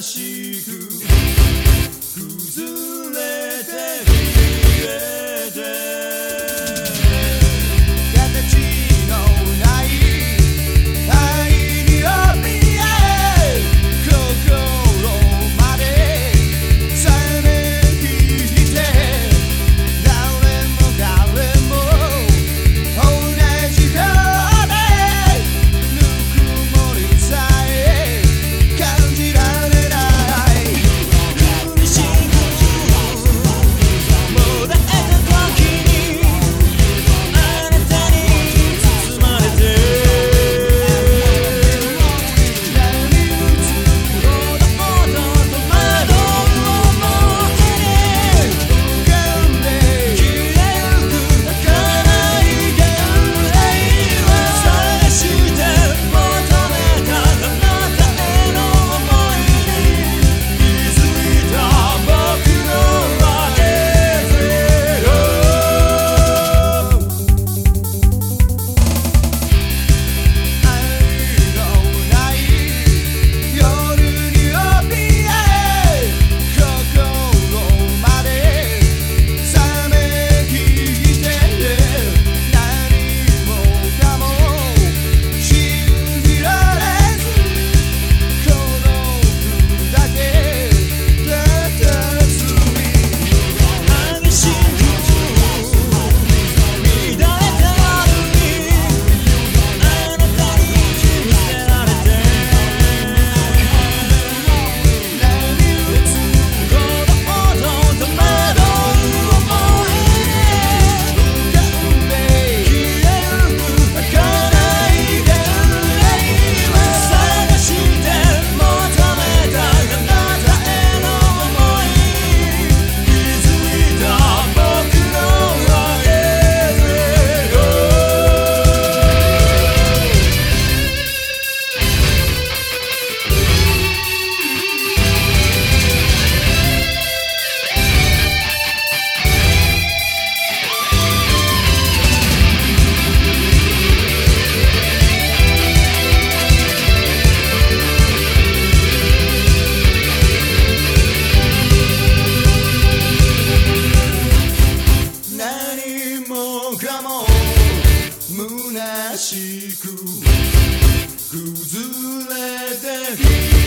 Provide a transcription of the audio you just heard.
需。虚しく崩れて